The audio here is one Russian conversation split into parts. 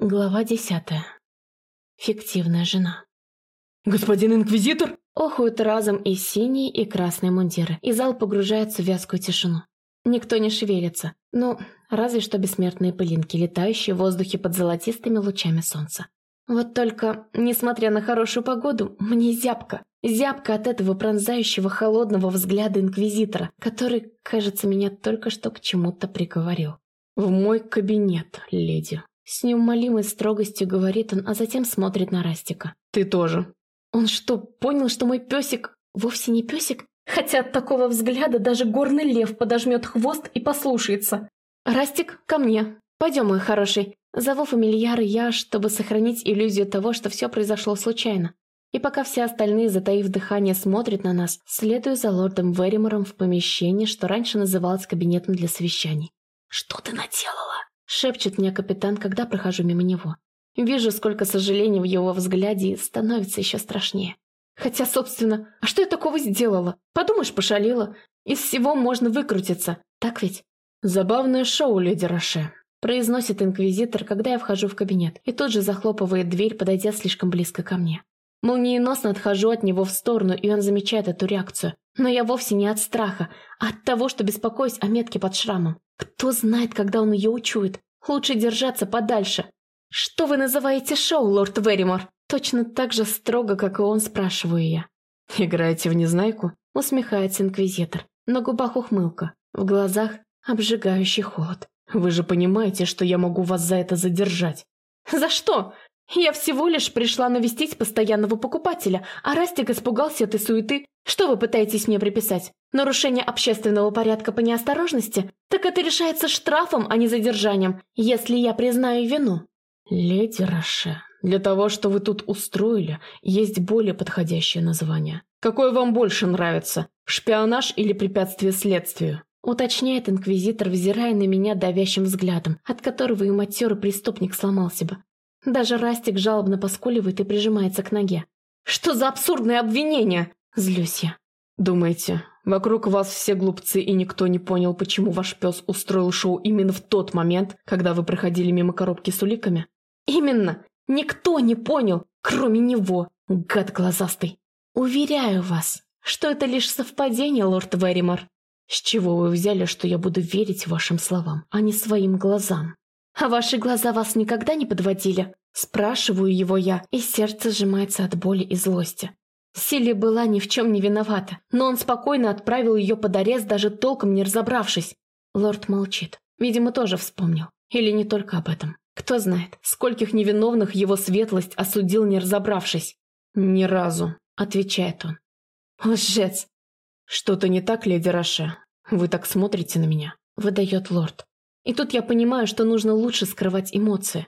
Глава десятая. Фиктивная жена. «Господин Инквизитор?» Охуют разом и синие, и красные мундиры, и зал погружается в вязкую тишину. Никто не шевелится, ну, разве что бессмертные пылинки, летающие в воздухе под золотистыми лучами солнца. Вот только, несмотря на хорошую погоду, мне зябко. Зябко от этого пронзающего холодного взгляда Инквизитора, который, кажется, меня только что к чему-то приговорил. «В мой кабинет, леди», с неумолимой строгостью говорит он, а затем смотрит на Растика. «Ты тоже». Он что, понял, что мой песик вовсе не песик? Хотя от такого взгляда даже горный лев подожмет хвост и послушается. «Растик, ко мне. Пойдем, мой хороший». Зову фамильяра я, чтобы сохранить иллюзию того, что все произошло случайно. И пока все остальные, затаив дыхание, смотрят на нас, следую за лордом Веримором в помещение, что раньше называлось кабинетом для совещаний. «Что ты наделала?» Шепчет мне капитан, когда прохожу мимо него. Вижу, сколько сожалений в его взгляде и становится еще страшнее. Хотя, собственно, а что я такого сделала? Подумаешь, пошалила. Из всего можно выкрутиться. Так ведь? Забавное шоу, леди Роше. Произносит инквизитор, когда я вхожу в кабинет, и тут же захлопывает дверь, подойдя слишком близко ко мне. Молниеносно отхожу от него в сторону, и он замечает эту реакцию. Но я вовсе не от страха, а от того, что беспокоюсь о метке под шрамом. Кто знает, когда он ее учует. Лучше держаться подальше. Что вы называете шоу, лорд Веримор? Точно так же строго, как и он, спрашиваю я. Играете в незнайку? Усмехается инквизитор. На губах ухмылка. В глазах обжигающий холод. Вы же понимаете, что я могу вас за это задержать. За что? Я всего лишь пришла навестить постоянного покупателя, а Растик испугался этой суеты. Что вы пытаетесь мне приписать? Нарушение общественного порядка по неосторожности? Так это решается штрафом, а не задержанием, если я признаю вину. Леди Роше, для того, что вы тут устроили, есть более подходящее название. Какое вам больше нравится? Шпионаж или препятствие следствию? Уточняет инквизитор, взирая на меня давящим взглядом, от которого и матерый преступник сломался бы. Даже Растик жалобно поскуливает и прижимается к ноге. «Что за абсурдное обвинение?» Злюсь я. «Думаете, вокруг вас все глупцы и никто не понял, почему ваш пес устроил шоу именно в тот момент, когда вы проходили мимо коробки с уликами?» «Именно! Никто не понял, кроме него, гад глазастый! Уверяю вас, что это лишь совпадение, лорд Веримор. С чего вы взяли, что я буду верить вашим словам, а не своим глазам?» «А ваши глаза вас никогда не подводили?» Спрашиваю его я, и сердце сжимается от боли и злости. Силли была ни в чем не виновата, но он спокойно отправил ее под арест, даже толком не разобравшись. Лорд молчит. Видимо, тоже вспомнил. Или не только об этом. Кто знает, скольких невиновных его светлость осудил, не разобравшись. «Ни разу», — отвечает он. «Лжец!» «Что-то не так, леди Роше? Вы так смотрите на меня?» — выдает лорд. И тут я понимаю, что нужно лучше скрывать эмоции.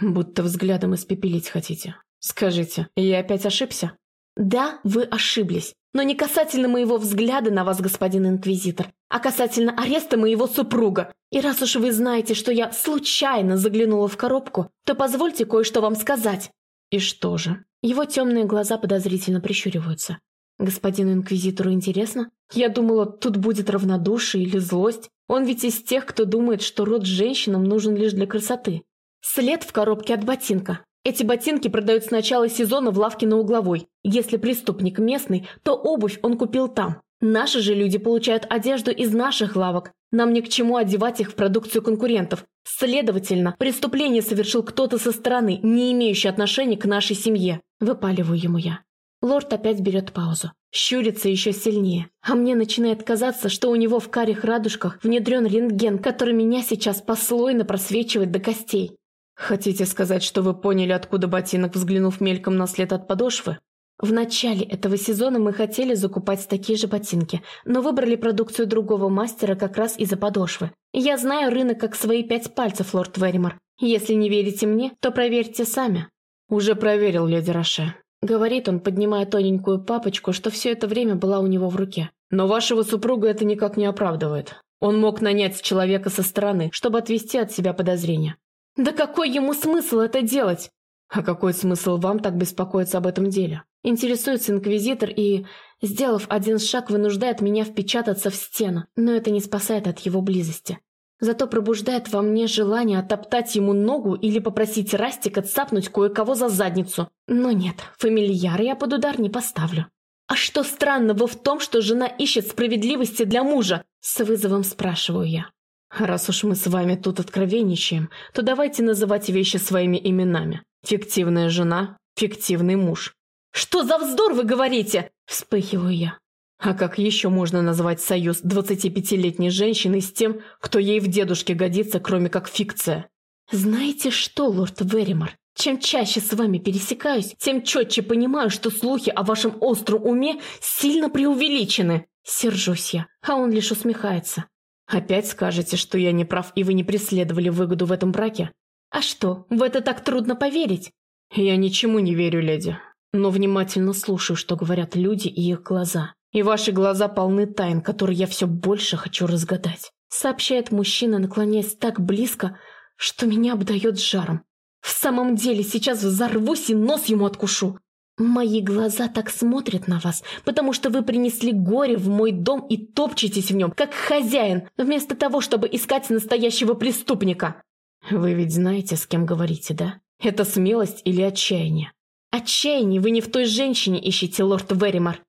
Будто взглядом испепелить хотите. Скажите, я опять ошибся? Да, вы ошиблись. Но не касательно моего взгляда на вас, господин инквизитор, а касательно ареста моего супруга. И раз уж вы знаете, что я случайно заглянула в коробку, то позвольте кое-что вам сказать. И что же? Его темные глаза подозрительно прищуриваются. Господину инквизитору интересно? Я думала, тут будет равнодушие или злость. Он ведь из тех, кто думает, что род женщинам нужен лишь для красоты. След в коробке от ботинка. Эти ботинки продают с начала сезона в лавке на угловой. Если преступник местный, то обувь он купил там. Наши же люди получают одежду из наших лавок. Нам ни к чему одевать их в продукцию конкурентов. Следовательно, преступление совершил кто-то со стороны, не имеющий отношения к нашей семье. Выпаливаю ему я. Лорд опять берет паузу. Щурится еще сильнее. А мне начинает казаться, что у него в карих радужках внедрен рентген, который меня сейчас послойно просвечивает до костей. Хотите сказать, что вы поняли, откуда ботинок, взглянув мельком на след от подошвы? В начале этого сезона мы хотели закупать такие же ботинки, но выбрали продукцию другого мастера как раз из-за подошвы. Я знаю рынок как свои пять пальцев, лорд Веримор. Если не верите мне, то проверьте сами. Уже проверил, леди Роше. Говорит он, поднимая тоненькую папочку, что все это время была у него в руке. Но вашего супруга это никак не оправдывает. Он мог нанять человека со стороны, чтобы отвести от себя подозрения. Да какой ему смысл это делать? А какой смысл вам так беспокоиться об этом деле? Интересуется инквизитор и, сделав один шаг, вынуждает меня впечататься в стену, но это не спасает от его близости. Зато пробуждает во мне желание оттоптать ему ногу или попросить Растика цапнуть кое-кого за задницу. Но нет, фамильяра я под удар не поставлю. «А что странного в том, что жена ищет справедливости для мужа?» С вызовом спрашиваю я. «Раз уж мы с вами тут откровенничаем, то давайте называть вещи своими именами. Фиктивная жена, фиктивный муж». «Что за вздор вы говорите?» – вспыхиваю я. А как еще можно назвать союз 25-летней женщины с тем, кто ей в дедушке годится, кроме как фикция? Знаете что, лорд Веримор, чем чаще с вами пересекаюсь, тем четче понимаю, что слухи о вашем остром уме сильно преувеличены. Сержусь я, а он лишь усмехается. Опять скажете, что я не прав, и вы не преследовали выгоду в этом браке? А что, в это так трудно поверить? Я ничему не верю, леди, но внимательно слушаю, что говорят люди и их глаза. И ваши глаза полны тайн, которые я все больше хочу разгадать. Сообщает мужчина, наклоняясь так близко, что меня обдает жаром. В самом деле, сейчас взорвусь и нос ему откушу. Мои глаза так смотрят на вас, потому что вы принесли горе в мой дом и топчетесь в нем, как хозяин, вместо того, чтобы искать настоящего преступника. Вы ведь знаете, с кем говорите, да? Это смелость или отчаяние? Отчаяние вы не в той женщине ищете, лорд Веримар.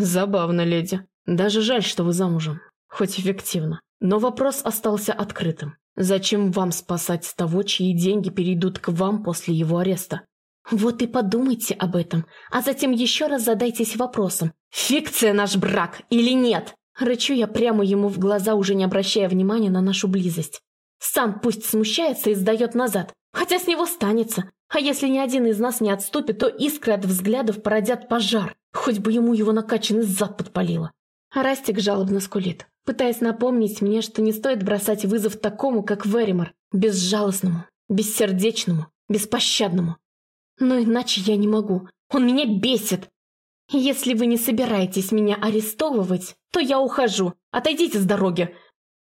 Забавно, леди. Даже жаль, что вы замужем. Хоть эффективно. Но вопрос остался открытым. Зачем вам спасать того, чьи деньги перейдут к вам после его ареста? Вот и подумайте об этом, а затем еще раз задайтесь вопросом, фикция наш брак или нет? Рычу я прямо ему в глаза, уже не обращая внимания на нашу близость. Сам пусть смущается и сдает назад, хотя с него станется. А если ни один из нас не отступит, то искры от взглядов породят пожар. Хоть бы ему его накачанный зад подпалило. Растик жалобно скулит, пытаясь напомнить мне, что не стоит бросать вызов такому, как Веримор, безжалостному, бессердечному, беспощадному. Но иначе я не могу. Он меня бесит. Если вы не собираетесь меня арестовывать, то я ухожу. Отойдите с дороги.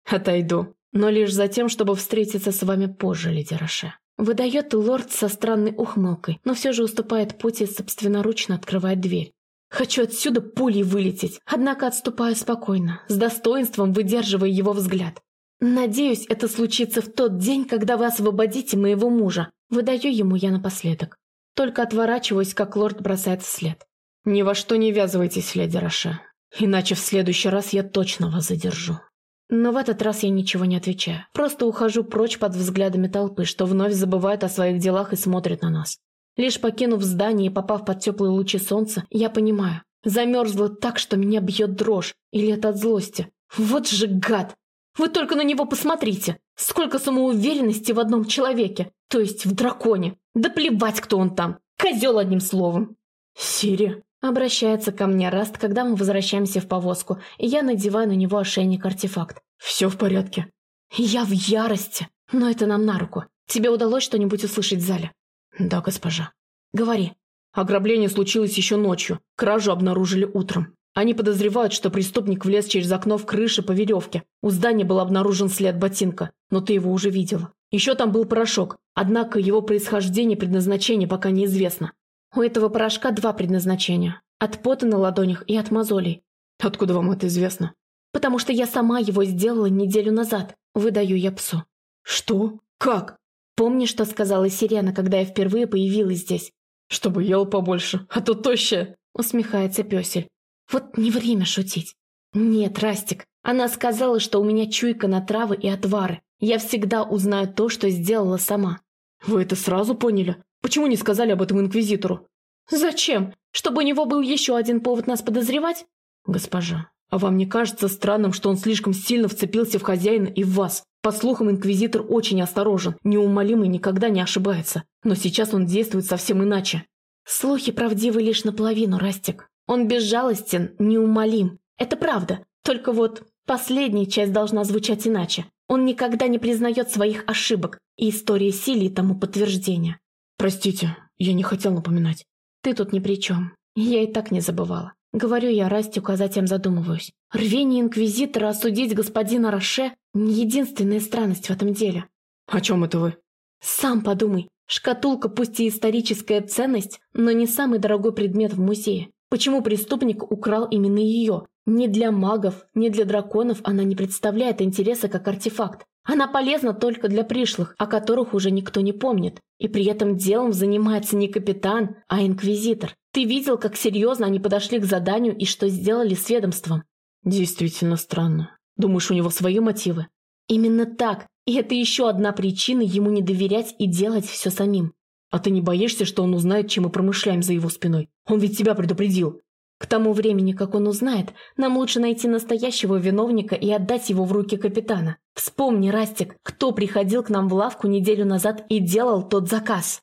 Отойду. Но лишь за тем, чтобы встретиться с вами позже, леди Роше. Выдает лорд со странной ухмылкой, но все же уступает путь и собственноручно открывает дверь. Хочу отсюда пулей вылететь, однако отступаю спокойно, с достоинством выдерживая его взгляд. Надеюсь, это случится в тот день, когда вы освободите моего мужа. Выдаю ему я напоследок. Только отворачиваюсь, как лорд бросает вслед. Ни во что не ввязывайтесь, леди Роше. Иначе в следующий раз я точно вас задержу. Но в этот раз я ничего не отвечаю. Просто ухожу прочь под взглядами толпы, что вновь забывает о своих делах и смотрит на нас. Лишь покинув здание и попав под теплые лучи солнца, я понимаю. Замерзла так, что меня бьет дрожь. Или это от злости. Вот же гад! Вы только на него посмотрите. Сколько самоуверенности в одном человеке. То есть в драконе. Да плевать, кто он там. Козел одним словом. Сири. Обращается ко мне Раст, когда мы возвращаемся в повозку, и я надеваю на него ошейник-артефакт. Все в порядке. Я в ярости. Но это нам на руку. Тебе удалось что-нибудь услышать в зале? Да, госпожа. Говори. Ограбление случилось еще ночью. Кражу обнаружили утром. Они подозревают, что преступник влез через окно в крыше по веревке. У здания был обнаружен след ботинка, но ты его уже видела. Еще там был порошок, однако его происхождение и предназначение пока неизвестно. У этого порошка два предназначения. От пота на ладонях и от мозолей. Откуда вам это известно? Потому что я сама его сделала неделю назад. Выдаю я псу. Что? Как? Помнишь, что сказала Сирена, когда я впервые появилась здесь? Чтобы ел побольше, а то тощая. Усмехается песель. Вот не время шутить. Нет, Растик, она сказала, что у меня чуйка на травы и отвары. Я всегда узнаю то, что сделала сама. Вы это сразу поняли? Почему не сказали об этом инквизитору? Зачем? Чтобы у него был еще один повод нас подозревать? Госпожа, а вам не кажется странным, что он слишком сильно вцепился в хозяина и в вас? По слухам, инквизитор очень осторожен, неумолимый никогда не ошибается. Но сейчас он действует совсем иначе. Слухи правдивы лишь наполовину, Растик. Он безжалостен, неумолим. Это правда. Только вот последняя часть должна звучать иначе. Он никогда не признает своих ошибок, и история Силии тому подтверждение. Простите, я не хотел напоминать. Ты тут ни при чем. Я и так не забывала. Говорю я Растику, а затем задумываюсь. Рвение Инквизитора осудить господина Роше – единственная странность в этом деле. О чем это вы? Сам подумай. Шкатулка пусть и историческая ценность, но не самый дорогой предмет в музее. Почему преступник украл именно ее? Ни для магов, ни для драконов она не представляет интереса как артефакт. Она полезна только для пришлых, о которых уже никто не помнит. И при этом делом занимается не капитан, а инквизитор. Ты видел, как серьезно они подошли к заданию и что сделали с ведомством? Действительно странно. Думаешь, у него свои мотивы? Именно так. И это еще одна причина ему не доверять и делать все самим. А ты не боишься, что он узнает, чем мы промышляем за его спиной? Он ведь тебя предупредил. К тому времени, как он узнает, нам лучше найти настоящего виновника и отдать его в руки капитана. Вспомни, Растик, кто приходил к нам в лавку неделю назад и делал тот заказ.